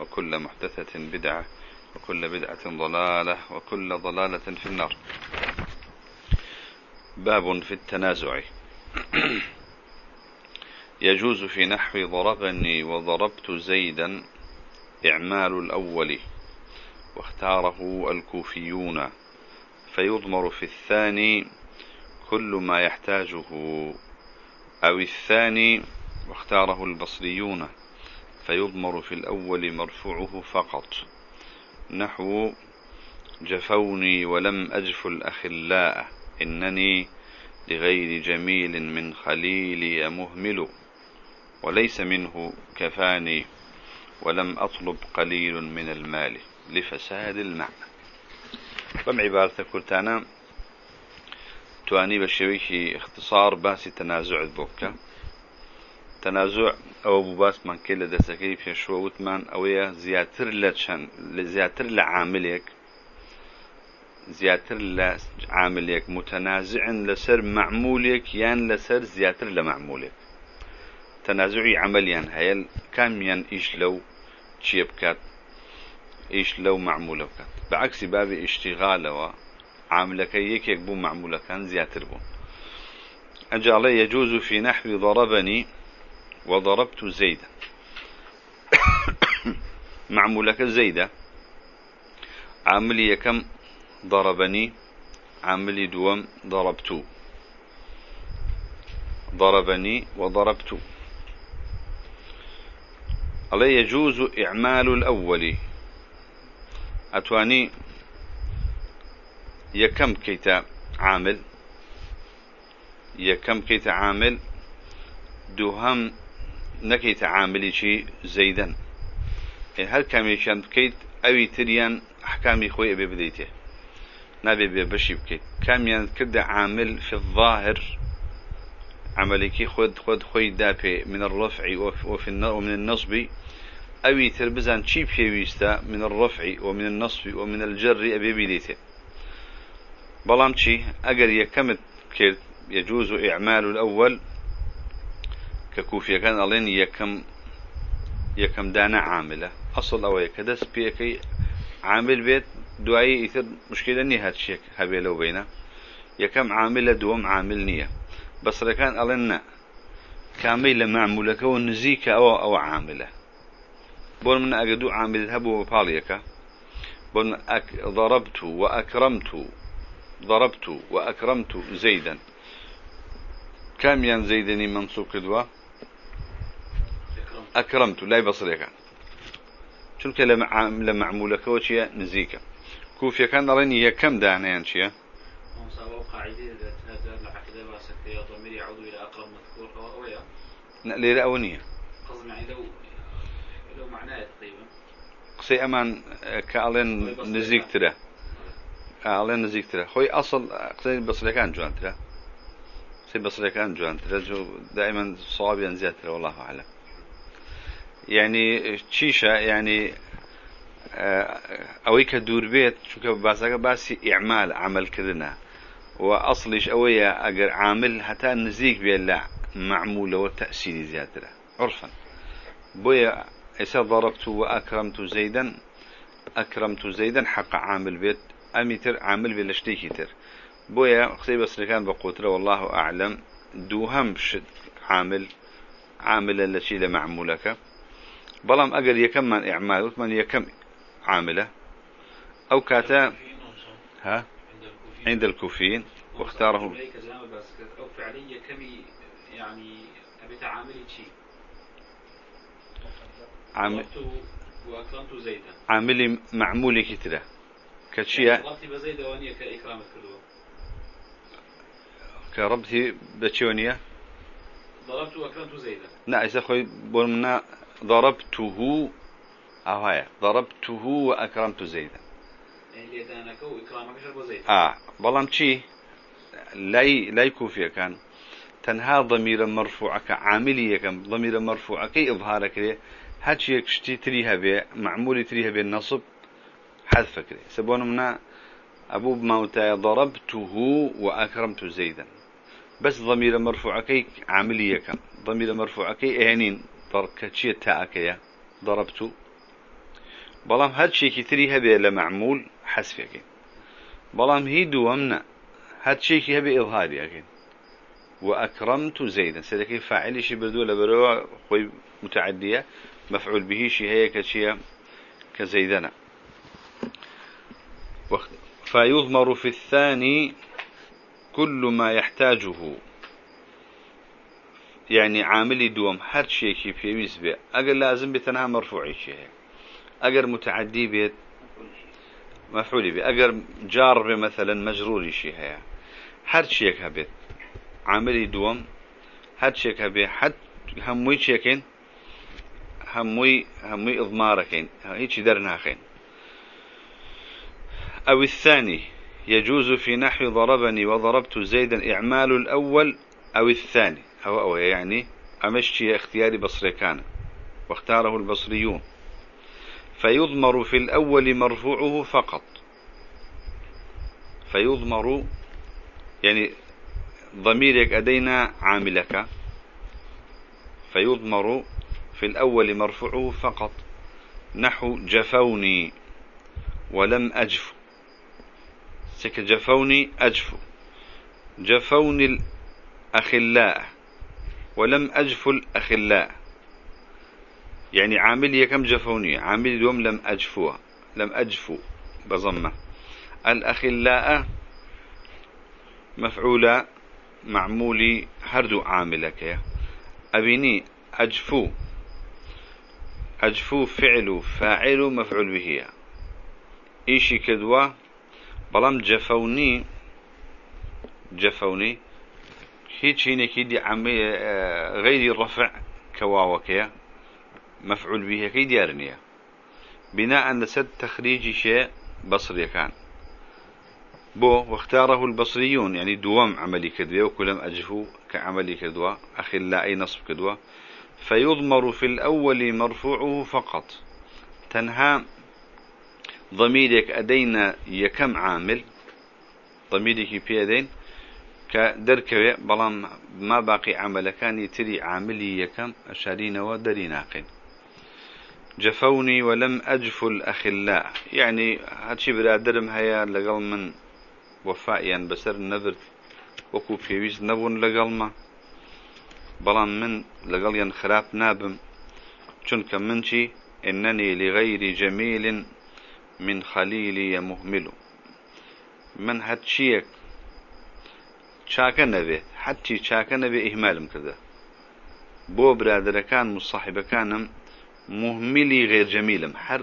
وكل محدثة بدعة وكل بدعة ضلالة وكل ضلالة في النار. باب في التنازع. يجوز في نحو ضربني وضربت زيدا إعمال الأول واختاره الكوفيون. فيضمر في الثاني كل ما يحتاجه أو الثاني واختاره البصريون. فيضمر في الأول مرفوعه فقط. نحو جفوني ولم أجف الأخلاء إنني لغير جميل من خليلي مهمل وليس منه كفاني ولم أطلب قليل من المال لفساد المعنى فم عبارة كلتانا تواني بشويكي اختصار باسي تنازع البوكة. تەنازوع ئەوە بوو باسمان کرد لە دەستەکەی پێشوە وتمان ئەوەیە زیاتر لە چەند زیاتر لە عاملێک زیاتر لە عاملێک متەنازعن لەسەر معمولێک یان لەسەر زیاتر لە معمولێک. تەنازوعی عملیان هەیە کامیان ئیش لەو چیە بکات؟ ئیش لەو معمولە بکات. بەعکسی بابی ئیشتیغالەوە عاملەکە یەکێک بوو معمولەکان زیاتر بوون ئەجاڵە يجوز في نحو ضربني وضربت زيدا. معمولك زيدة. عاملي كم ضربني؟ عاملي دوم ضربت. ضربني وضربت. الله يجوز إعمال الأول؟ أتواني؟ يكم كيتا عامل؟ يكم كيتا عامل؟ دوهم نەکەیتە عاملیی زەیدەن هەر کامیشان بکەیت ئەوی تریان حکامی خۆی ئەبێ بدەیتێ نابێ بێ بەشی بکەیت کامیان کردە عامل في الظاهر. عملك خود خود خوي دابي من الرفع وفي ومن النصب. أوي تربزان شي بيويستا من الرفع ومن النصب ومن الجر أبي بيديته بلام شي أجر يكمت يجوز إعمال الأول. کە کوفیەکان ئەڵێن یەکەم یەکەم دانا عاملە. ئەسڵ ئەوەیە کە دەست پێەکەی عامل بێت دوایی ئیتر مشکلە نی هەرچێک هەبێ لەو بینە. یەکەم عاملە دووەم عامل نییە. بەسرەکان ئەڵێن نە. کامەی لە معمولەکەەوە نزیکە ئەوە ئەوە عاملە. بۆن من ئەگە دوو عامل هەبوو بە پاڵیەکە. بۆن ضربت و ئەکرمت و ضربت و ئەکرمت و زەیدەن. کامیان زەیدنی منسوب کردووە؟ أكرمت لا يبصريك. چونك لمعمولك وشيا نزيكا كوفيا كان رني هي كم دعنيان شيا ليلة أونية قصي أمان كألين نزيك ترى. ألين نزيك ترى. خوي أصل قصي بصريكان جوان ترى. قصي بصريكان جوان ترى. دائما صوابيا زيادة والله أعلم. يعني چیشە يعني ئەوەی کە دوور بێت چونکە باسەکە باسی ئیعمال عملکردنە و ئەوەیە ئەگەر عامل هەتا نزیک بێت لە معمولەوە تەسیری عرفا. بۆیە ئێستا ضربت وأكرمت زيدا أكرمت زيدا حق عامل بيت أميتر عامل بيت لشتيكي تر. بويا قصي بس كان بقوترة والله أعلم دوهم شد عامل عامل التي لمعمولك بلام يكم من إعمال وثمان يكم عاملة. أو كاتا ها؟ عند الكوفيين واختاره. أو فعلية كم يعني أبي تعاملي شيء عامل وأكرمت زيدا عاملي معمولي كتلة. كشيء. ربطي بزيد وانية كإكرام الكلوة كربتي بتشونية ضربت وأكرمت زيدا. لا إذا خوي بولمنا ضربته أهاي ضربته وأكرمت زيدا. يعني آه بلام شي لاي لاي كوفيا كان. تنها ضمير مرفوعك عاملية كم ضمير مرفوعك إظهارك ليه هاتشي يكشتي تريها بي معمولي تريها بي النصب حذفك ليه سبون منا أبو موتى ضربته وأكرمت زيدا. بس ضمير مرفوعك عاملية كم ضمير مرفوعك إهنين ضركتشي تاعك يا ضربت بلام هاتشي كتريها بي لمعمول حذفك بلام هي دوامنا هاتشي هبي إظهاري أكيد وأكرمت زيدا. سيدك فاعل شي بردو لبرو خوي متعدية. مفعول به شي هي كشي كزيدنا. فيضمر في الثاني كل ما يحتاجه. يعني عاملي دوم هر شيء يويز به أجر لازم بتنها مرفوع شيء أجر متعدي بيت مفعول به أجر جار مثلا مجرور شيء هي هر شيء هبيت عاملي دوم هاد شيك هبي حد شيكين هموي هموي إضماركين هيك درنا خين أو الثاني يجوز في نحو ضربني وضربت زيدا إعمال الأول أو الثاني أو أو يعني أمشي اختياري بصري كان واختاره البصريون. فيضمر في الأول مرفوعه فقط. فيضمر يعني ضميرك أدينا عاملك. فيضمر في الأول مرفوعه فقط. نحو جفوني ولم أجف. سك جفوني أجف. جفوني الأخلاء. ولم أجف الأخلاء يعني عامل كم جفوني عامل دوم لم أجفوها لم أجفو بضمة. الأخلاء مفعولة معمولي هردو عاملك. أبيني أجفو أجفو فعل فاعل مفعول به. إيشي كدوا بلام جفوني جفوني هيك هنا كيدي عمي آه، غير الرفع كواوكيا مفعول به كي ديارنيا بناء لسد تخريج شيء بصري كان. بو واختاره البصريون يعني دوام عملي كدوة وكلم أجهو كعملي كدوة لا أي نصب كدوة. فيضمر في الأول مرفوعه فقط. تنهى ضميرك أدينا يكم عامل؟ ضميرك في أدين؟ كدركوي بلام ما باقي عمل كان يتري عاملي يكم أشارين ودريناقين جفوني ولم أجف الأخلاء. يعني هاتشي برادرم هيا لقل من وفائیان بەسەر نەبرد وەکو پێویست نەبوون لەگەڵمە بەڵام من لەگەڵیان خراپ نابم. چونکە من إنني لغير جميل من خليلي مهمل. من هەرچیەک چاکە نەبێت حتی چاکە نەبێ ئیهمالم کردە. بۆ برادەکان مصاحبەکانم مهملی غێرجەمیلم هەر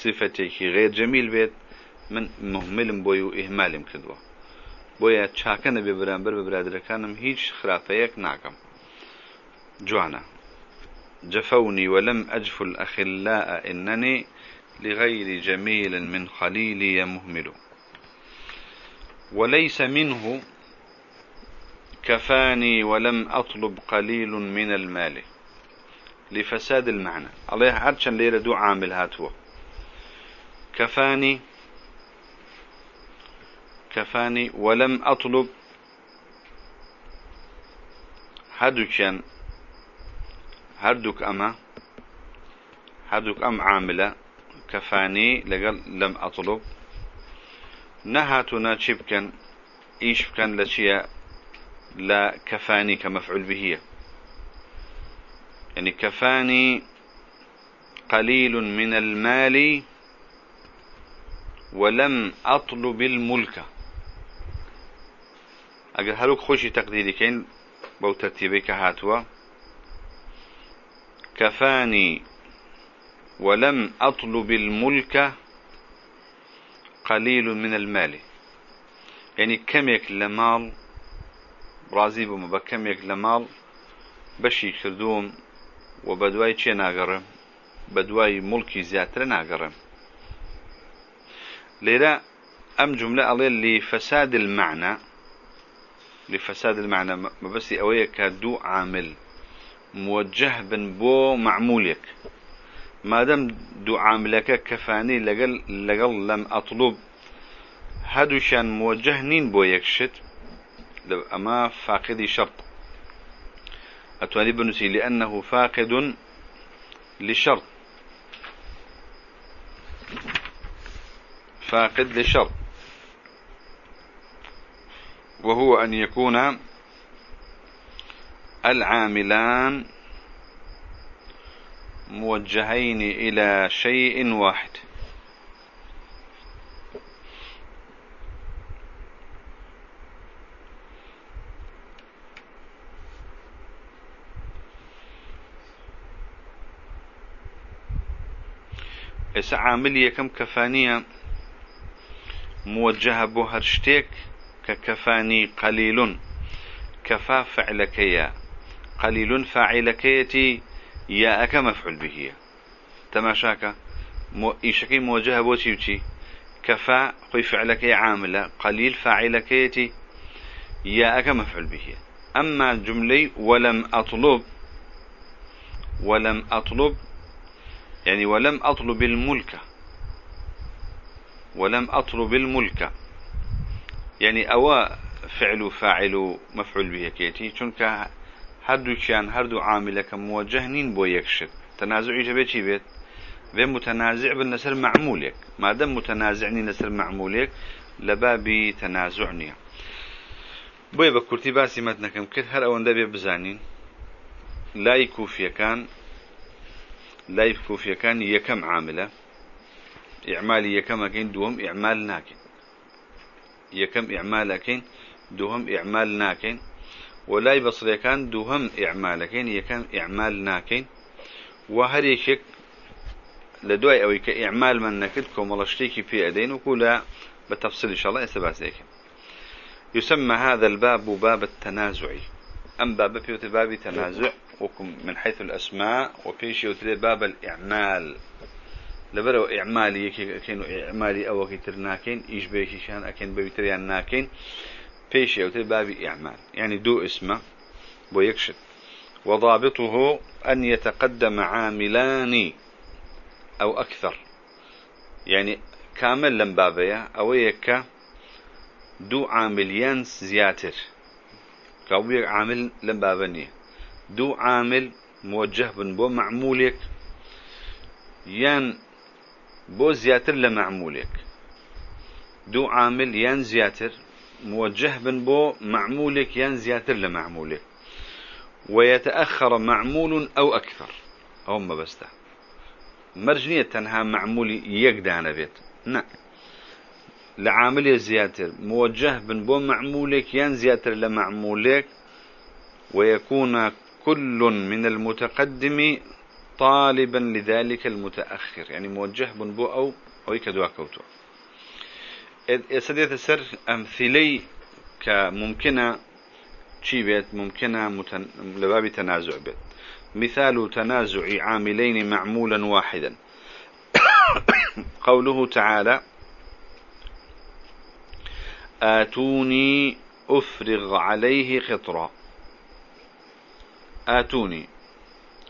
صفتێکی غێرجەمیل بێت من مهملم بۆی و ئیهمالم کردووە. بۆیە چاکە نەبێ بەرامبەر بە برادرەکانم هیچ خراپەیەک ناکەم. جوانە. جفوني ولم أجف الأخلاء إنني لغير جميل من خليلي مهمل. وليس منه كفاني ولم أطلب قليل من المال. لفساد المعنى. الله عرشان ليرة دو عامل هاتوا كفاني كفاني ولم أطلب هدوكن هردك أما هردك أم عاملة. كفاني لقل لم أطلب. نهاتنا شبكن إيش كان لشيء لا كفاني كمفعول به. يعني كفاني قليل من المال ولم أطلب الملك. اگر هەروک خۆشی تەقدیریکەین بەو تەرتیبەی کە هاتووە كفاني ولم أطلب الملك قليل من المال. يعني كميك لمال رازي بوم بكميك لمال بشي كردوم وبدواي چي ناقرم بدواي ملكي زياتر ناقرن لذا أم جملة ألي لفساد المعنى لفساد المعنى ما بس أوية كدو عامل موجه بن بو معمولك دام دو عاملك كفاني لقل, لقل لم أطلب هادوشان موجه نين بو يكشت أما فاقد شرط. أتواني بنسي لأنه فاقد لشرط فاقد لشرط وهو أن يكون العاملان موجهين إلى شيء واحد. ئێستا عامل یەکەم کەفانیە موجهە بۆ هەر شتێک کە کەفانی قەلیلون. کەفا فعلەکەیە. قەلیلون فاعلەکەیەتی یاەکە مەفعول بهیە تەماشاکە. ئیشەکەی موجهە بۆچی وچی كفا خوي فعلك عاملة قليل فاعلكيتي ياك مفعول به أما جملي ولم أطلب ولم أطلب يعني ولم أطلب الملك. ولم أطلب الملك. يعني أوا فعل فاعل مفعول به كيتي چونك هردو كان هردو عاملك موجه نين بو يكشت تنازعي جبه چي بيت بين متنازع بالنسر معمولك ما دام متنازعني نسر معمولك لبابي تنازعني بۆی بە کورتی باسی مەتنەکەم کرد هەر ئەوەندە بێ بزانین. لای کوفیەکان لای کوفیەکانی یەکەم عاملە. ئیعمالی یەکەمەکەین دووەم ئیعمال ناکەین. یەکەم ئیعمالەکەین دووهم ئیعمال ناکەین. و لای بەسڕەکان دووهم ئیعمالەکەین یەکەم ئیعمال ناکەین. و هەرێکێک لە دوای ئەوەی کە ئیعمالمان نەکرد کۆمەڵە شتێکی پێ ئەدەین وکو لە بتفصيل إن شاء الله استباسيك يسمى هذا الباب باب التنازعي أم باب في باب تنازع. وكم من حيث الأسماء وفيش يوتلي باب الإعمال. لبرو إعمالي كينو إعمالي أو كتر ناكين إيش بيكي كان أكين بيتريان ناكين فيش يوتلي باب إعمال. يعني دو اسمه ويكشف وضابطه أن يتقدم عاملان أو أكثر. يعني كامل لم بابيا أو يكا دو عامليان زياتر. كاوبيك عامل لم بابنيه دو عامل موجه بن بو معمولك يان بو زياتر لمعمولك دو عامل يان زياتر موجه بن بو معمولك يان زياتر لمعمولك ويتأخر معمول أو أكثر. هم بسته مرجنية تنها معمول يقدان بيت. نعم لعامل زياتر موجه بن بو معمولك يان زياتر لمعمولك ويكون كل من المتقدم طالبا لذلك المتأخر. يعني موجه بنبو أو أو كدوا كوتو سديت السر أمثلي كممكنة شي بيت ممكنة متن... لباب تنازع بيت مثال تنازع عاملين معمولا واحدا. قوله تعالى آتوني أفرغ عليه خطرًا ئاتونی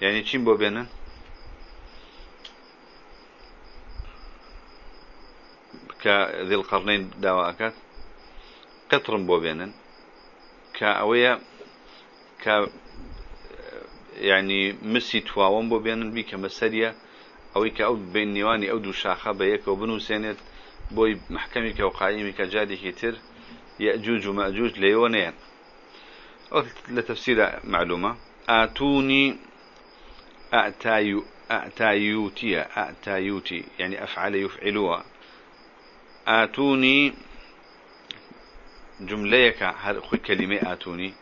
یعنی چیم بۆ بێنن؟ کە دڵقڕنین داواکات قترم بۆ بێنن. کە ئەوەیە کە ینی مسی تواوەم بۆ بێنن بی کە مەسەریە. ئەوەی کە ئەو بین نێوانی ئەو دوو شاخە بە یەکەوە بنووسێنێت بۆی محکەمی کە و قایمی کە جادێکی تر یەجووج و مەجووج لەیەوە نێن. لە تەفسیرە معلومە. آتوني أعتايو أعتايوتي أعتايوتي يعني أفعل يفعلوا آتوني جمليك هل كلمة آتوني.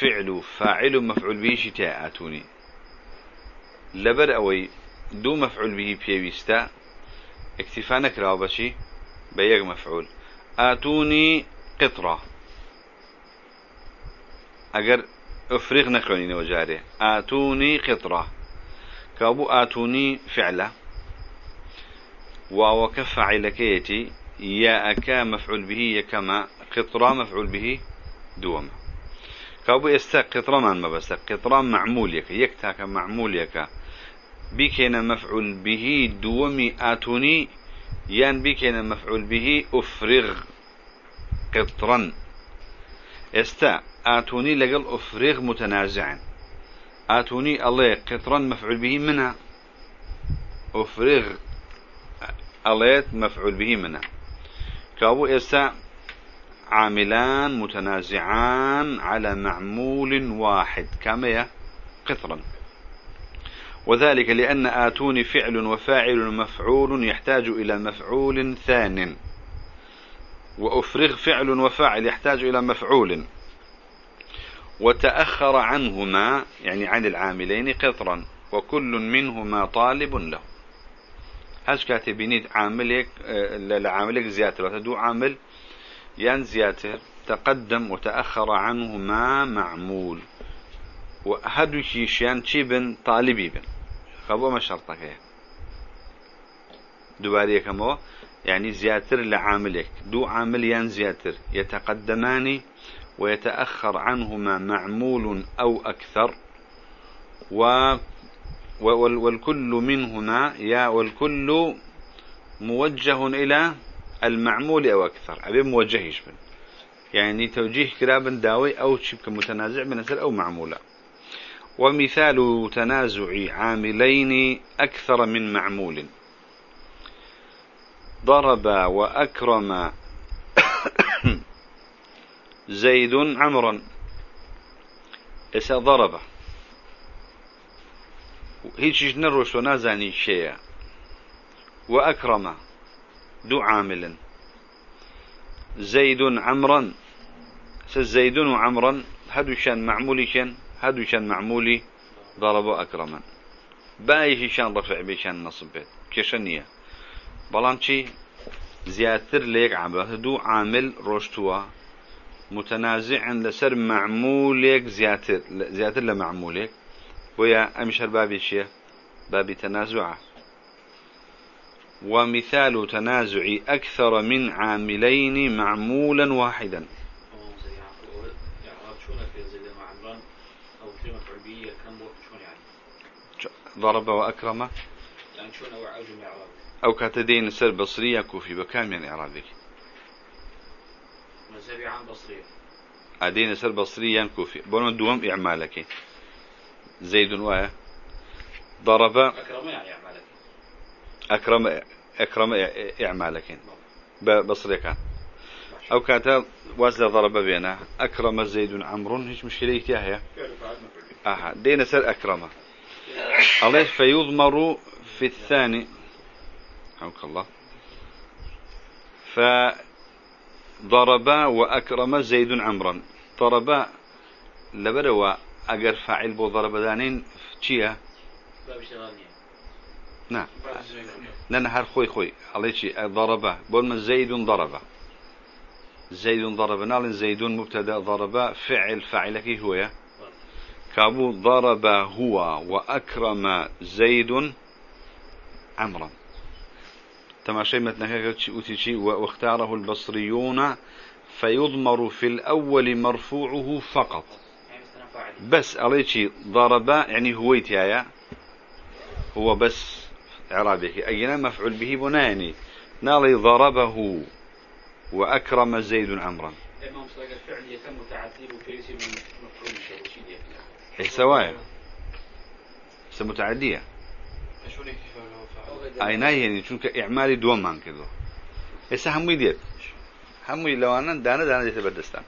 فعل فاعل مفعول به شتاء آتوني. لبر أوي دو مفعول به بيويستا. اكتفا نكرا بشي بيغ مفعول. آتوني قطرة. أجر افرغ نخونين وجاره آتوني قطرة. كابو آتوني فعله. ووكف علكيتي يا أكا مفعول به يكما قطرة مفعول به دوما كابو يستا قطرة ما بس قطرة معمول يك يكتاك معمول يك بكنا مفعول به دومي آتوني يان بكنا مفعول به أفرغ قطرا استا آتوني لقل أفرغ متنازعا آتوني الله قطرا مفعول به منها أفرغ أليت مفعول به منها كابو استا عاملان متنازعان على معمول واحد. كما قطرا وذلك لأن آتوني فعل وفاعل مفعول يحتاج إلى مفعول ثان. وأفرغ فعل وفاعل يحتاج إلى مفعول. وتأخر عنهما يعني عن العاملين قطرا وكل منهما طالب له. هاش كاتبينيت عاملك آه، لعاملك زيادة. وتدو عامل ين زيادة تقدم وتأخر عنهما معمول. وهدو شيشيان شيبن طالبي بن خبو ما شرطك هي دوباري كمو يعني زياتر لعاملك. دو عامليان زياتر يتقدمان ويتأخر عنهما معمول أو أكثر. و والكل منهما يا والكل موجه إلى المعمول أو أكثر. أبي موجهش بن؟ يعني توجيه كرابا داوي أو شبك متنازع من أو معمولة ومثال تنازع عاملين أكثر من معمول. ضرب وأكرم زيد عمرا. إسا ضرب هيك نروش ونازاني شيء وأكرم دو عامل زيد عمرا. زيد وعمرا هدو شان معمولي شان هادو شان معمولي ضربوا أكرما باي شان رفع بيشان نصب بيت كشنية بلان شي زياتر ليك عبا دو عامل روشتوا متنازع لسر معمولك زياتر زياتر لمعمولك ويا أمشر بابي شيء؟ بابي تنازع ومثال تنازع أكثر من عاملين معمولا واحدا. ضرب وأكرم يعني أو كاتدين سر بصرية كوفي بكام يعني إعرابك. مذهبي عن بصرية أدين سر بصرية كوفي. بون دوم إعمالك. زيد و ضرب. أكرم يعني إعمالك. أكرم أكرم إعمالك. بصري كان. أو كانت وزن ضرب بينه. أكرم زيد عمرو. هيش مشكلة هي أها. دين سر أكرمه الله فيضمر في الثاني. حمك الله. فضرب وأكرم زيد عمرا. ضرب لبروا أجر فاعل بو ضرب دانين تشيا نعم لأن هر خوي خوي شيء ضرب. بول زيد ضرب. زيد ضرب. نال زيد مبتدا ضرب. فعل فاعلك هو. كابو ضرب هو وأكرم زيد عمرا. تماشي متنك وتشي واختاره البصريون فيضمر في الأول مرفوعه فقط. بس عليك ضرب يعني هويتيايا هو بس إعرابك أينا مفعول به بناني. نالي ضربه وأكرم زيد عمرا. إيه سواء. متعدية أي ناي يعني شونك إعمالي دوم مان كذا إيش هم يديت هم لو أنا دانا ديت بدستان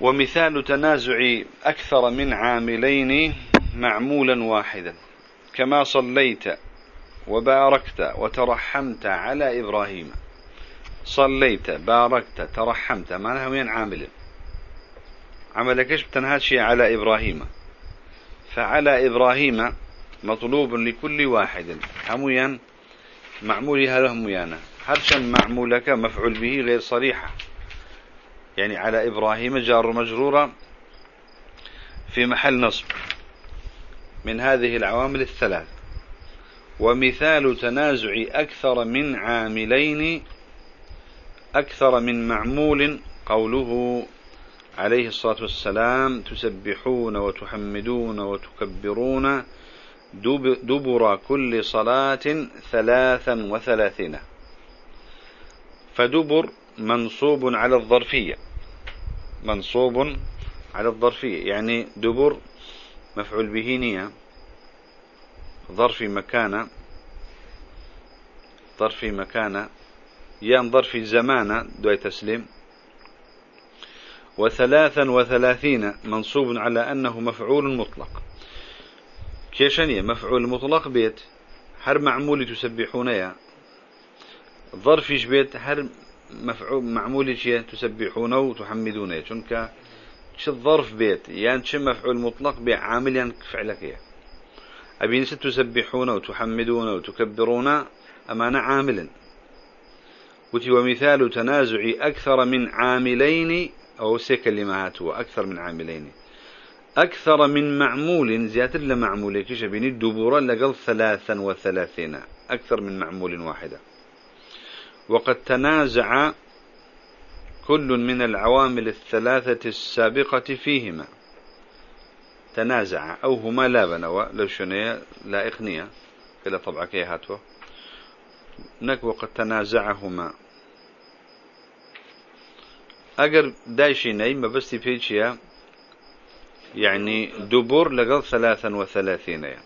ومثال تنازع أكثر من عاملين معمولا واحدا. كما صليت وباركت وترحمت على إبراهيم صليت باركت ترحمت معناها وين عامل. عملكش بتنهاشي على إبراهيم فعلى إبراهيم مطلوب لكل واحد. هميا معمولها له هميانا هرشا معمولك مفعول به غير صريحة يعني على إبراهيم جار مجرورة في محل نصب. من هذه العوامل الثلاث. ومثال تنازع أكثر من عاملين أكثر من معمول قوله عليه الصلاة والسلام تسبحون وتحمدون وتكبرون دبر كل صلاة ثلاثا وثلاثين. فدبر منصوب على الظرفية. منصوب على الظرفية يعني دبر مفعول به نية. ظرف مكان ظرف مكان يان ظرف زمان دوي تسليم. وثلاثا وثلاثين منصوب على أنه مفعول مطلق. كيشانية مفعول مطلق بيت هر معمول تسبحون يا ظرفش بيت هر مفعول معمول شيء تسبحون وتحمدون شنك؟ ش الظرف بيت؟ يعني ش مفعول مطلق بعامل يعني فعلك يا. أبين تسبحون وتحمدون وتكبرون أمان عامل. وتي ومثال تنازع أكثر من عاملين أو سي كلمات أكثر من عاملين. أكثر من معمول زيادة لمعمول كيش بيني الدبورة لقل ثلاثا وثلاثين أكثر من معمول واحدة. وقد تنازع كل من العوامل الثلاثة السابقة فيهما. تنازع أو هما لا بنوا لو شنية لا إخنية كلا طبعا كي هاتوا. نك وقد تنازعهما. أجر دايشي نايم بس فيتشيا يعني دبور لقل ثلاثا وثلاثين يعني.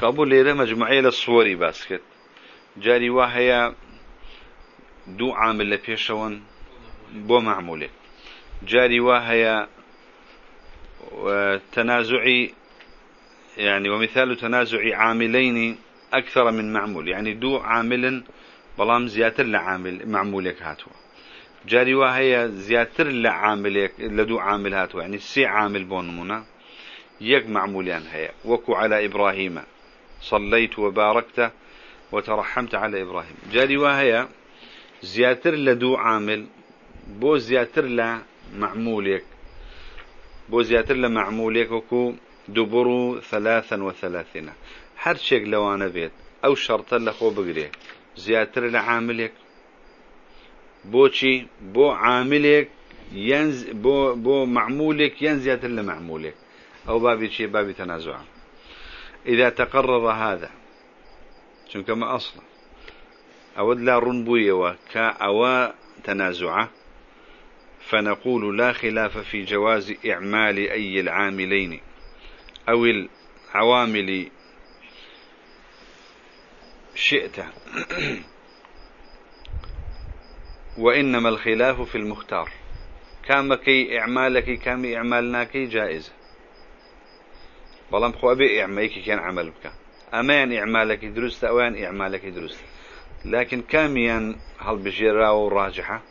كابو ليرة مجموعية للصوري باسكت جاري واهيا دو عامل لبيشون بو معمولة. جاري واهيا تنازعي يعني ومثال تنازع عاملين أكثر من معمول. يعني دو عامل بلام زياتر لعامل معمولك هاتوا جاري وهي زياتر لعاملك لدو عامل هاتوا يعني سي عامل بونمونا يك معموليان هي وكو على إبراهيم صليت وباركت وترحمت على إبراهيم جاري وهي زياتر لدو عامل بو زياتر لمعمولك بو زياتر لمعمولك وكو دبرو ثلاثا وثلاثين هر شيء لو أنا بيت أو شرطا لخو زياتر لعاملك بوشي بو عاملك ينز بو بو معمولك ين زياتر لمعمولك أو بابي شيء بابي تنازع إذا تقرر هذا شو كما أصلا أود لا رنبوية وكا أو تنازعه فنقول لا خلاف في جواز إعمال أي العاملين. أو العوامل شئت. وإنما الخلاف في المختار. كام كي إعمالك كام إعمالناك جائز. بلام خو أبي إعمالك كان عمل بك. أمان إعمالك درست أوان إعمالك درست. لكن كاميا هل بجيرا وراجحة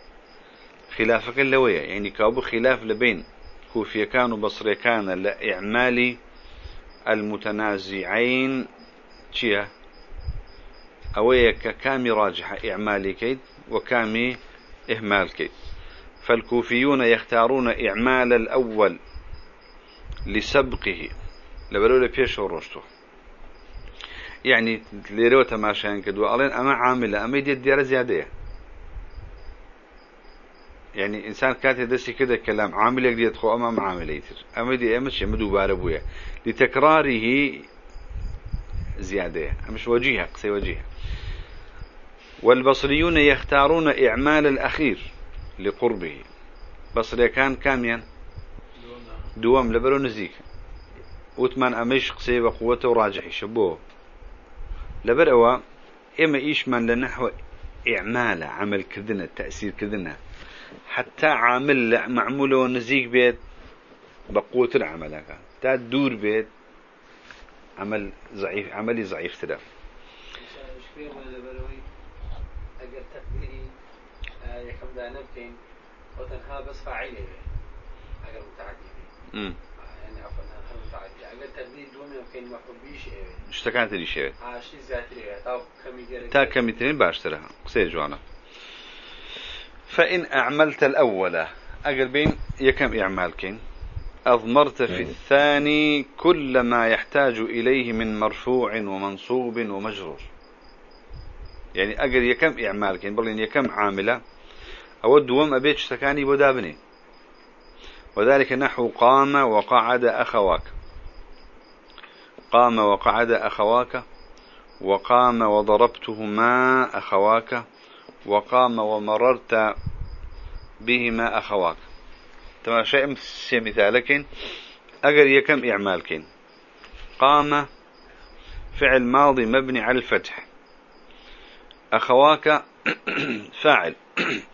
خلافك اللوية. يعني كابو خلاف لبين. كوفيا كان وبصري كان لإعمال المتنازعين. تشيه أويك كامي راجحة إعمالي كيد وكامي إهمال كيد. فالكوفيون يختارون إعمال الأول لسبقه. لبلو لبيش ورشته يعني ليرو تماشان كدو. ألين أما عاملة أما يدي الديارة زيادة. يعني إنسان كانت يدسي كده كلام عامل يقدر يدخل أمام عامل يتر. أما يدي أمشي مدو باربويا لتكراره زيادة. مش وجيهة قصي وجيهة والبصريون يختارون إعمال الأخير لقربه. بصري كان كاميا دوام لبرو نزيك وثمان أميش قصي وقوته وراجح شبوه لبر أوا إما إيش من لنحو إعمال عمل كذنا تأثير كذنا حتى عامل معمولة نزيك بيت بقوة العمل تا دور بيت عمل ضعيف عملي ضعيف تدا اگر تقدیری تنها بس فاعلة اگر متعدی يعني. عفوا متعدي اگر تقدير دوم يمكن مفعول به شيء. اشتكانت لي شيء؟ آه شيء زيادة تا كمي تا كمي ترين باشترها؟ قصير جوانا. فإن أعملت الأول أقل بين يكم إعمالكين؟ أضمرت في الثاني كل ما يحتاج إليه من مرفوع ومنصوب ومجرور. يعني أقل يكم إعمالكين؟ بل يكم عاملة أود دوم أبيت سكاني بدابني وذلك نحو قام وقعد أخواك. قام وقعد أخواك. وقام وضربتهما أخواك. وقام ومررت بهما أخواك. تمام شيء مثالك أجر يكم إعمالك قام فعل ماضي مبني على الفتح. أخواك فاعل.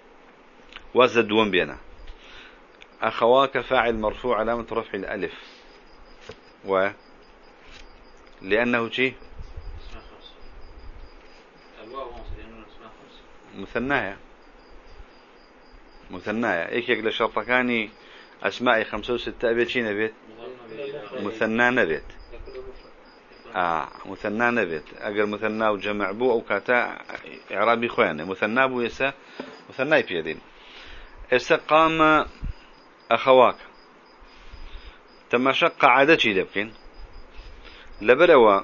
وزد وان بينا؟ أخواك فاعل مرفوع علامة رفع الألف. و؟ لأنه شيء مثنايا مثنايا إيش يقل شرطة كاني أسمائي خمسة وستة أبيت شي نبيت؟ مثنى نبيت. آه مثنى نبيت. أقل مثنى وجمع بو أو كاتا إعرابي خواني. مثنى بو يسا مثنى بيدين إسا قام أخواك. تماشى قعدة شي دبكين؟ لبروا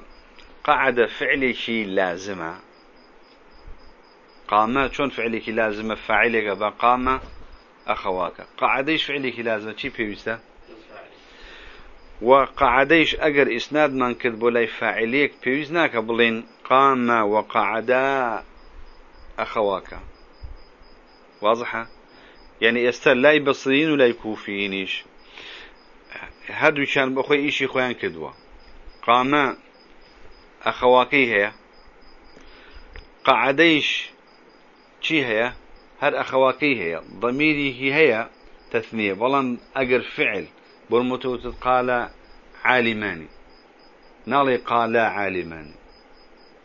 قعد فعلي شي لازمة. قام شون فعلك لازمة؟ فاعلك بقام أخواك. قعديش فعلك لازمة؟ شي بيوستا وقعديش أجر إسناد من كذب لي فاعليك بيوزناك بلين قام وقعدا أخواك. واضحة؟ يعني استل لا بصريين ولا يكوفيينيش هادو كان بخوي إيشي خوان كدوا قام أخواكي هي. قعديش چی هي؟ هر أخواكي هي. ضميري هي تثنية. بلان أجر فعل. برمتوت قال عالمان نالي قال عالمان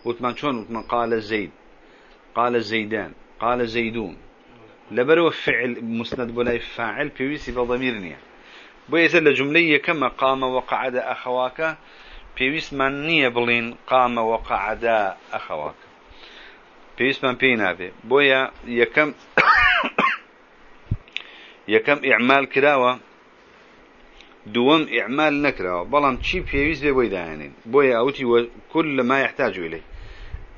وثمان شون وثمان قال زيد. قال زيدان. قال زيدون. لبرو فعل مسند بلاي فاعل بيويسي بضميرنيا بويزل جملية كما قام وقعد أخواك. بيويس من نية بلين قام وقعد أخواك. پێویستمان پێی نابێ بۆیە یەکەم یەکەم ئیعمال کراوە دووەم ئیعمال نەکراوە بەڵام چی پێویست بێ بۆی داهێنین بۆیە ئەوتی كل ما يحتاج إليه.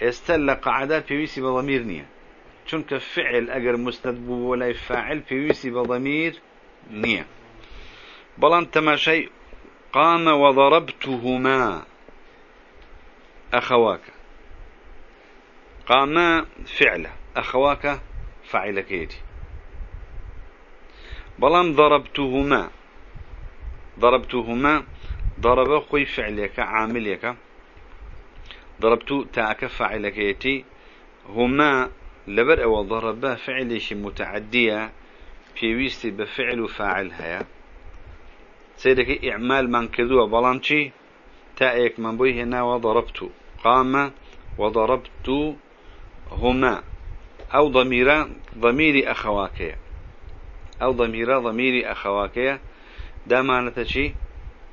ئێستا لە قعدا پێویستی بە ضمیر نییە چونکە فعل ئەگەر مستند بوو بۆ لای فاعل پێویستی بە ضمیر نییە بەڵام تەماشای قام وضربتهما أخواك. قام فعله أخواك فعل كيتي بلام ضربتهما؟ ضربتهما ضرب خوي فعلك عاملك ضربت تاك فعل كيتي هما لبر أو ضربا فعلش متعدية في ويستي بفعل فاعل هيا. سيدك إعمال من كذوة بلانشي تايك من بويه هنا وضربت قام وضربت هما. أو ضميرا ضمير أخواك أو ضميرا ضمير أخواك دامانة شي؟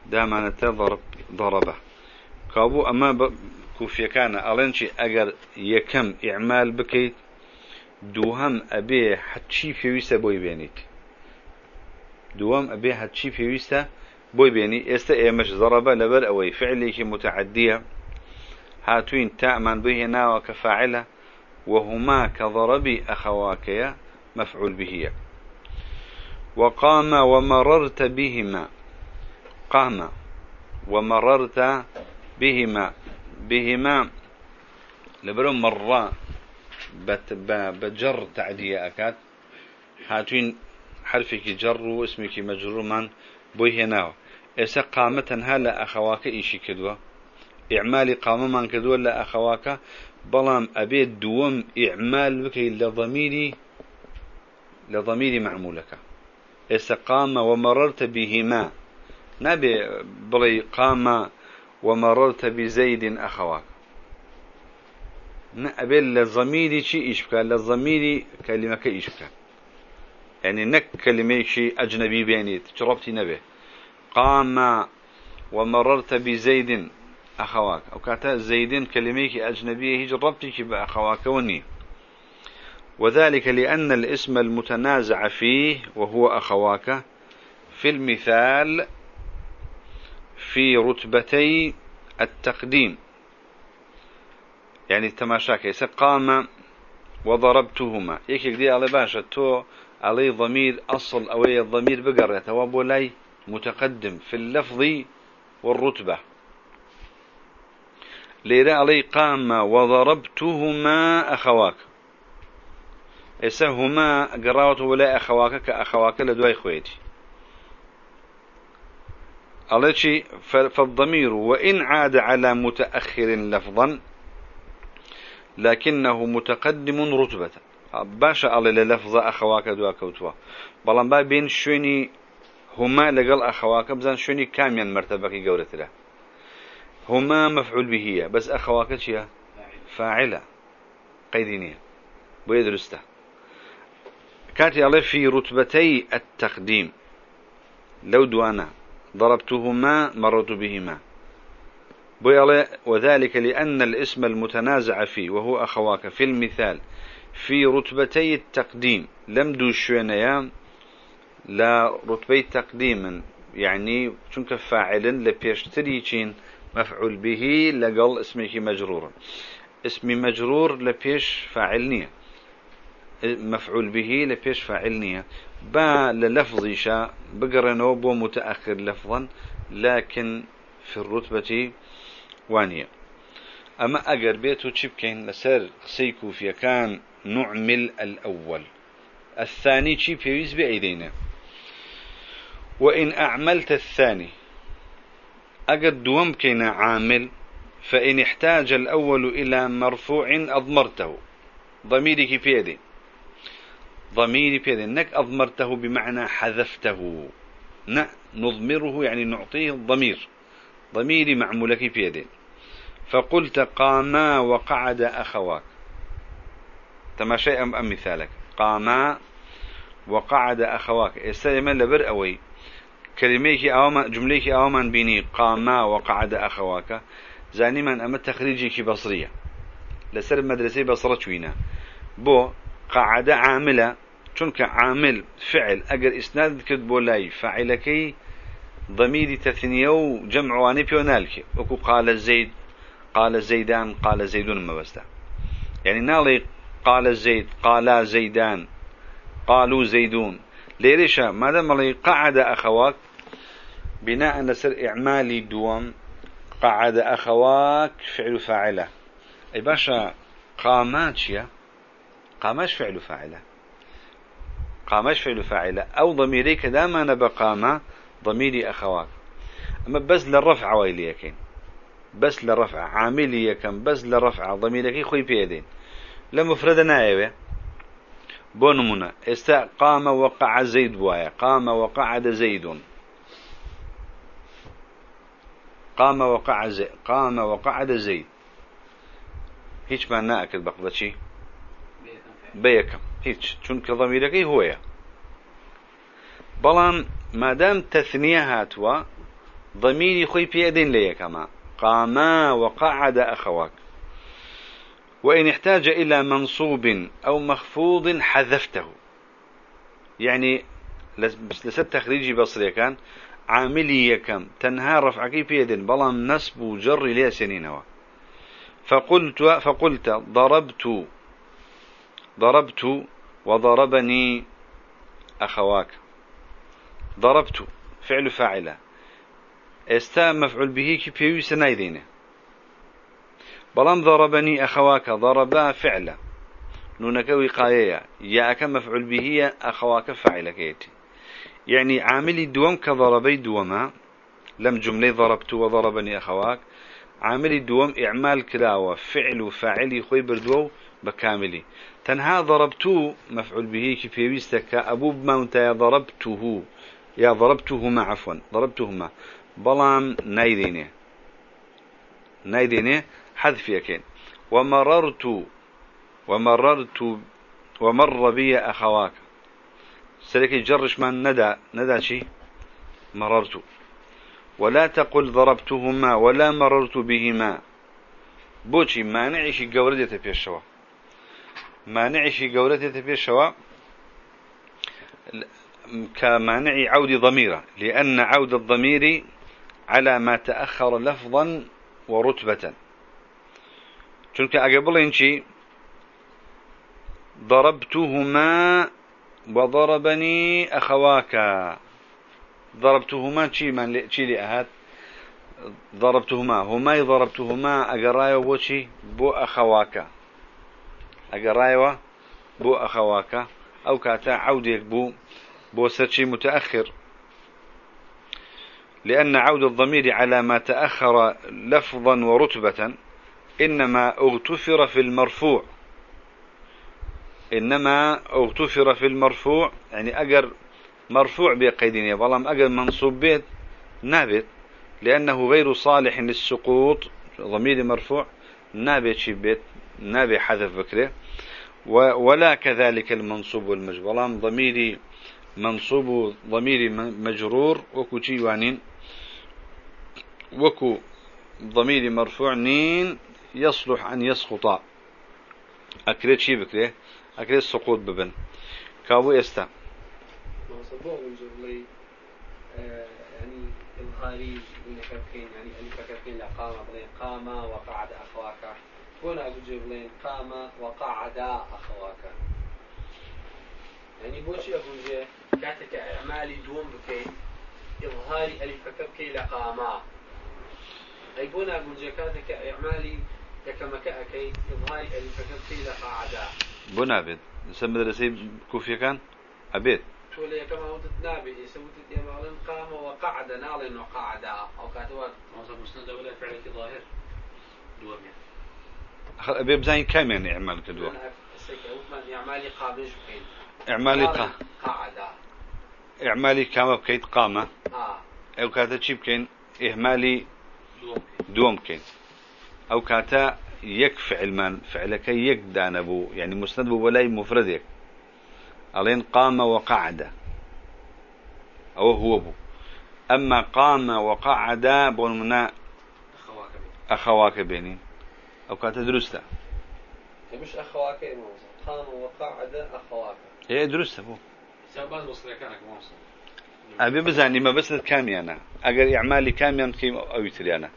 دامانة ضرب ضربة. كابو أما كوفيا كان ألنشي أجر يكم إعمال بكيت دوهم أبي حتشي في ويسا بوي بينيت دوهم أبي حتشي في ويسا بوي بيني استا إيمش ضربة لبر أوي فعلي متعدية هاتوين تأمن به ناوى كفاعله وهما كضرب أخواك مفعول به. وقام ومررت بهما قام ومررت بهما بهما لبرو مرة. بە جەڕ تعدیە ئەکات هاتوین حرفێکی جەڕ و اسمێکی مەجرومان بۆی هێناوە. ئێستا قامە تەنها لە ئەخەواکە ئیشی کردووە. ئیعمالی قامەمان کردووە لە ئەخەواکە بەڵام ئەبێت دووەم ئیعمال بکەیت لە ضەمیری لە ضەمیری معمولەکە. ئێستا قامە ومەڕەرتە بیهیما نابێ بڵێ قامە ومەڕەرتە بزەیدین ئەخەواک أبي لضميري شيء إيش لضميري كلمة كإيش يعني نك كلمة شيء أجنبي بيني تشربتي نبي. قام ومررت بزيد أخواك. أو كاتا زيدين كلميك أجنبية هيج ربطك بأخواك وني. وذلك لأن الاسم المتنازع فيه وهو أخواك في المثال في رتبتي التقديم. يعني التماشاك قام وضربتهما. يكيك دي على باشا تو علي ضمير أصل أو الضمير بقرة توابو لي متقدم في اللفظ والرتبة. ليرى علي قام وضربتهما أخواك. إسا هما قراوة ولا أخواك كأخواك لدواي خويتي. على فالضمير وإن عاد على متأخر لفظا لكنه متقدم رتبة. باشا على لفظ أخواك دوا كوتوا. بلان با بين شوني هما لقل أخواك بزان شوني كاميان مرتبة قورة له. هما مفعول به بس أخواك شيا؟ فاعلة. قيدينية. بيدرسته كاتي عليه في رتبتي التقديم. لو دوانا ضربتهما مررت بهما. بيالي وذلك لأن الاسم المتنازع فيه وهو أخواك. في المثال في رتبتي التقديم لم دو شوينيا لا رتبي تقديما يعني چونك فاعل لبيشتري مفعول به لقل اسمه مجرورا اسم مجرور لبيش فاعلنية مفعول به لبيش فاعلنية با للفظ شاء بقرنو بو متأخر لفظا لكن في الرتبة وانية أما أجر بيتو تشبكين لسر سيكو في كان نعمل الأول. الثاني شي بيوز بأيدينا. وإن أعملت الثاني أجد دوم كينا عامل فإن احتاج الأول إلى مرفوع أضمرته. ضميرك في يدي ضميري في يدي إنك أضمرته بمعنى حذفته. نضمره يعني نعطيه الضمير. ضميري معمولك في يدي فقلت قاما وقعد أخواك. تماشي أم, أم مثالك؟ قاما وقعد أخواك. استلم لبر أوي. كلميك أوما جمليك أوما بيني قاما وقعد أخواك. زاني من أما تخريجك بصرية. لسر مدرسة بصرة شوينة. بو قعد عاملة. چونك عامل فعل. أجر إسناد كتبو لاي. فعلكي ضميري تثنية وجمع واني بيونالك وكو قال زيد قال زيدان قال زيدون ما بستا يعني نالي قال زيد قال زيدان قالوا زيدون. ليش ماذا ملي قعد أخواك بناء نسر إعمالي دوام قعد أخواك فعل فاعله. أي باشا قامات يا قامش فعل فاعله. قامش فعل فاعله. أو ضميري كذا ما نبقى ضميري أخواك أما بس للرفع ويليكين. بس لرفع. عاملي كم بس لرفع. ضميرك خوي بيدين. لمفرد نائبه. بونمنا إستا قام وقع زيد بوايا. قام وقعد زيد قام وقع زيد قام وقعد زيد. هيش ما ناكد بقضتشي بيكم هيش چونك ضميرك هو بلان ما دام تثنية هاتوا ضميري خوي بيدين ليكما قاما وقعد أخواك. وإن احتاج إلى منصوب أو مخفوض حذفته. يعني لسد تخريجي بصري كان عاملي يكم تنهى رفعك بيد بلان نسب وجر لي سنينوا فقلت فقلت ضربت ضربت وضربني أخواك. ضربت فعل فاعلة. استا مفعول به كي بيويس نايدينه بلان ضربني أخواك ضربا فعلا نونك وقاية ياك مفعول به أخواك فعل كيتي يعني عاملي دوم كضربي دوما لم جملة ضربت وضربني أخواك عاملي دوم إعمال كلاوة فعل فاعلي خوي بردو بكاملي تنها ضربتو مفعول به كي بيويستك أبو بمونتا ضربته يا ضربتهما عفوا ضربتهما. بلام نايدينه نايدينه حذف يكين. ومررت ومررت ومر بي أخواك. سلكي جرش من ندى ندى شي؟ مررت. ولا تقل ضربتهما ولا مررت بهما. بوشي مانعي شي قوردة في الشوا. مانعشي قولته في الشواء كمانع عود ضميره. لأن عود الضمير على ما تأخر لفظا ورتبة. چونك أقبل إنشي ضربتهما وضربني أخواك. ضربتهما شي من شي لأهات ضربتهما. هما ضربتهما أقرايا وشي بو أخواك. أقرايا بو أخواك. أو كاتا عودك بو بو سرشي متأخر. لأن عود الضمير على ما تأخر لفظا ورتبة إنما اغتفر في المرفوع. إنما اغتفر في المرفوع يعني أجر مرفوع بقيدين بلام أجر منصوب بيت نابت لأنه غير صالح للسقوط ضمير مرفوع نابت شي بيت نابت حذف فكرة. ولا كذلك المنصوب والمجرور. بلام ضميري منصوب ضميري مجرور وكو وانين. وكو ضميري مرفوع نين يصلح أن يسقط. أكريت شي بكره أكريت سقوط ببن. كابو يستا يعني إظهاري يعني ألف كفين لقام بلين قام وقعد أخواك. هنا أقول بلين قام وقعد أخواك. يعني بوشي أقول جي كاتك أعمالي دوم بكي إظهاري ألف كفين لقاما. أي بونا أقول جي كاتك أعمالي كما كأكي إظهاري ألف كفين لقاعدا بونا بيت. نسمى درسي كوفيا كان؟ أبيت. تولي كما وتت نابي يسوت يا معلم قام وقعد نعلن وقعد أو كاتوات موصل مسند ولا فعل ظاهر. دوم يعني. أبي بزين كم يعني إعمال كدوا إعمالي قام شو كين إعمالي قا قعد إعمالي كام بكيت قامة. آه. أو كاتا شيب كين إهمالي دوم كين أو كاتا يك فعل من فعلك يك دانبو يعني مسند بو ولا مفردك ألين قام وقعد أو هو بو أما قام وقعد بولمنا أخواك أخواك بيني أو كانت درسته مش أخواك قام وقعد أخواك هي درسته بو سباز وصل كانك موصل أبي بزاني ما بس كامي أنا أجر إعمالي كامي كيم أو يتري أنا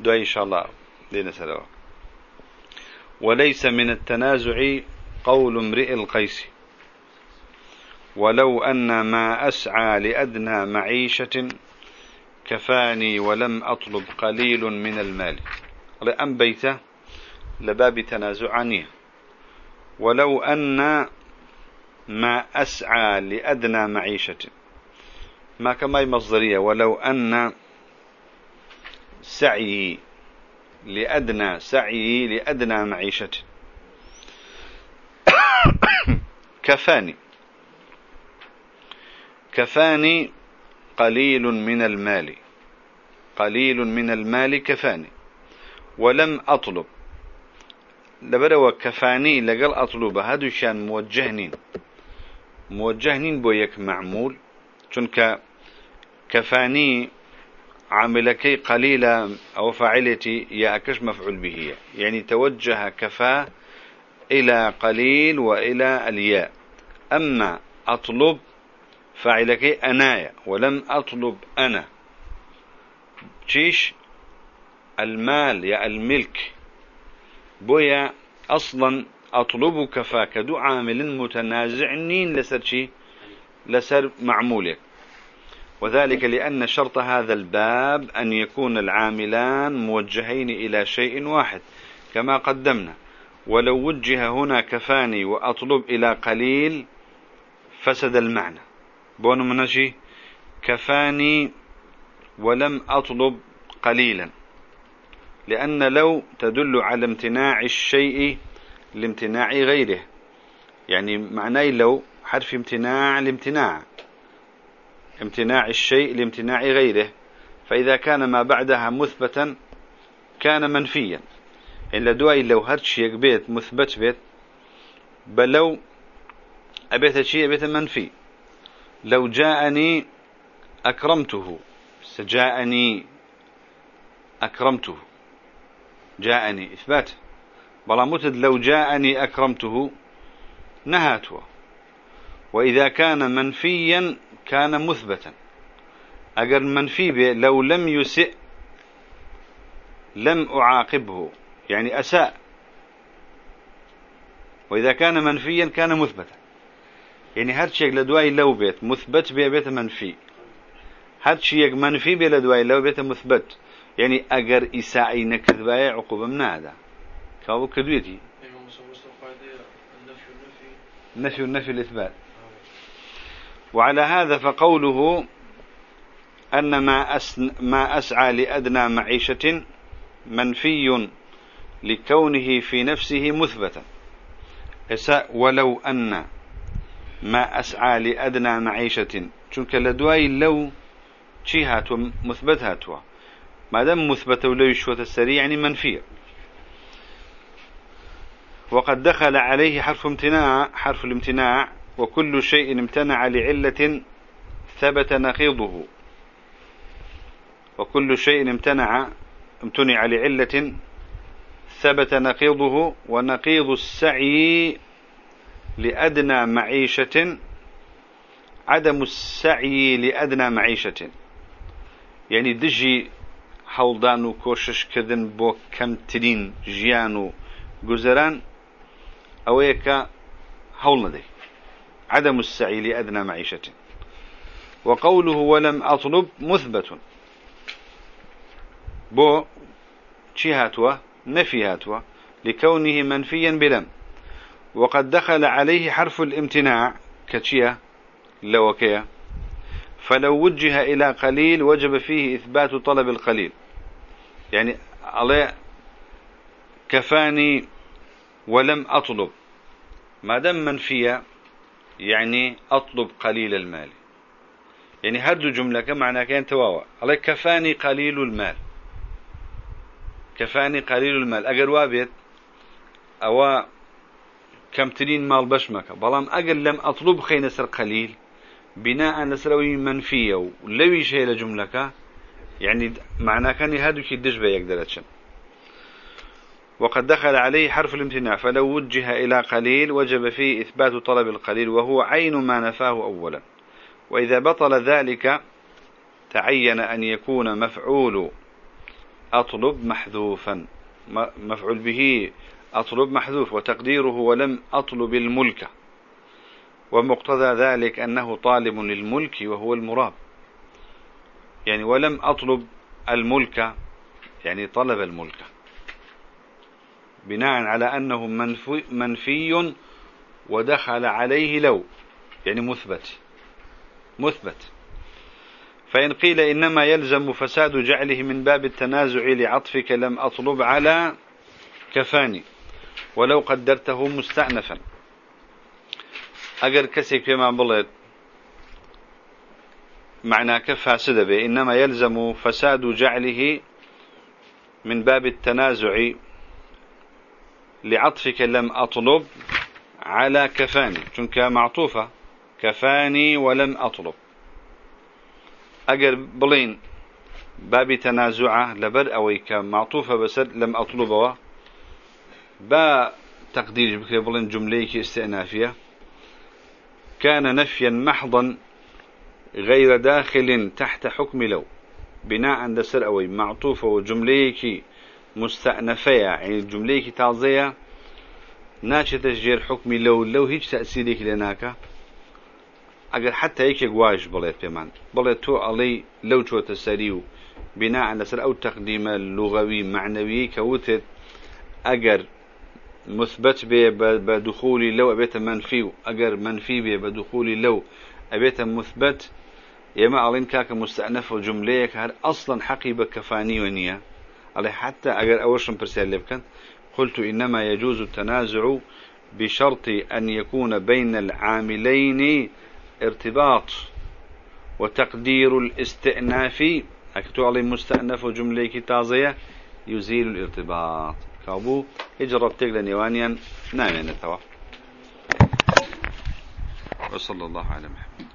دعاء إن شاء الله لنا سلوا وليس من التنازع قول امرئ القيس. ولو أن ما أسعى لأدنى معيشة كفاني ولم أطلب قليل من المال. لأن بيته لباب تنازعني. ولو أن ما أسعى لأدنى معيشة ما كما مصدرية ولو أن سعي لأدنى سعي لأدنى معيشة. كفاني. كفاني قليل من المال. قليل من المال كفاني. ولم أطلب. لبروا كفاني لقل أطلب هذا شان موجهنين. موجهنين بويك معمول. چونك كفاني عاملكي قليلة أو فاعلتي يا أكش مفعول به. يعني توجه كفا إلى قليل وإلى الياء. أما أطلب فاعلك أنايا ولم أطلب أنا. تشيش؟ المال يا الملك. بويا أصلا أطلبك فاكدو عامل متنازعنين لسر شي؟ لسر معمولك. وذلك لأن شرط هذا الباب أن يكون العاملان موجهين إلى شيء واحد كما قدمنا. ولو وجه هنا كفاني وأطلب إلى قليل فسد المعنى. بون منشي كفاني ولم أطلب قليلا. لأن لو تدل على امتناع الشيء لامتناع غيره. يعني معناه لو حرف امتناع لامتناع. امتناع الشيء لامتناع غيره. فإذا كان ما بعدها مثبتا كان منفيا. إلا دواي لو هرش بيت مثبت بيت بل لو أبيت شيء أبيت منفي. لو جاءني أكرمته سجاءني أكرمته. جاءني إثبات. بلا متد لو جاءني أكرمته نهاتوا وإذا كان منفيا كان مثبتا. أجر منفي به لو لم يسئ لم أعاقبه يعني أساء. وإذا كان منفيا كان مثبتا. يعني هر شيء لدواي لو بيت مثبت بيه بيت منفي. هر شيء منفي بيه لدواي لو بيت مثبت. يعني أجر إساءي نكذبايا عقوبة من هذا كاو كدويتي نفي النفي الإثبات. وعلى هذا فقوله أن ما, ما أسعى لأدنى معيشة منفي لكونه في نفسه مثبتا. ولو أن ما أسعى لأدنى معيشة چونك لدواي لو چي هاتوا ما دام مثبت ولو يشوت السريع يعني منفية وقد دخل عليه حرف امتناع حرف الامتناع وكل شيء امتنع لعلة ثبت نقيضه. وكل شيء امتنع امتنع لعلة ثبت نقيضه ونقيض السعي لأدنى معيشة عدم السعي لأدنى معيشة. يعني دجي حوضان وكوشش كذن بو كمترين جيانو جزران أويك حول ندي عدم السعي لأدنى معيشة. وقوله ولم أطلب مثبت. بو شي هاتوا نفي لكونه منفيا بلم وقد دخل عليه حرف الامتناع كتشيا لوكيا فلو وجه إلى قليل وجب فيه إثبات طلب القليل. يعني عليه كفاني ولم أطلب. ما دام منفية يعني أطلب قليل المال. يعني هدو جملة كمعنى كان تواوى. عليه كفاني قليل المال. كفاني قليل المال. أجر وابيت أو كمترين مال بشمك. بلام أجر لم أطلب خين سر قليل. بناء نسروي منفية. ولوي شيء لجملك يعني معناه كان هادو كي الدجبة يقدرتشن وقد دخل عليه حرف الامتناع فلو وجه إلى قليل وجب فيه إثبات طلب القليل وهو عين ما نفاه أولا. وإذا بطل ذلك تعين أن يكون مفعول أطلب محذوفا. مفعول به أطلب محذوف وتقديره ولم أطلب الملك. ومقتضى ذلك أنه طالب للملك وهو المراب يعني ولم أطلب الملك يعني طلب الملك. بناء على أنه منفي, منفي ودخل عليه لو يعني مثبت مثبت. فإن قيل إنما يلزم فساد جعله من باب التنازع لعطفك لم أطلب على كفاني ولو قدرته مستأنفا. أجر كسيك فيما بلد معنى كفاسد به إنما يلزم فساد جعله من باب التنازع لعطفك لم أطلب على كفاني. چونك معطوفة. كفاني ولم أطلب. أجر بلين باب تنازعه لبر أويك معطوفة بس لم أطلبه با تقدير بك بلين جمليك استئنافية كان نفيا محضا غير داخل تحت حكم لو. بناء دسر أوي معطوفة وجمليك مستأنفية. يعني جمليك تازية ناشي تشجير حكمي لو لو هيج تأثيرك لناك اگر حتى هيك واج بليت بمان بليت تو علي لو شو تسريو. بناء على سر أو تقديم اللغوي معنوي كوتت اگر مثبت به بدخولي لو أبيت منفي اگر منفي به بدخولي لو أبيت مثبت يما علين كاك مستأنف وجمليك هل أصلا حقي بكفاني ونيا علي حتى اگر أوشن برسال لبكن. قلت إنما يجوز التنازع بشرط أن يكون بين العاملين ارتباط وتقدير الاستئناف. أكتو علي مستأنف وجملة كتازية. يزيل الارتباط. كابو هجرة تقل نيوانيا. نامين التوا. وصلى الله على محمد.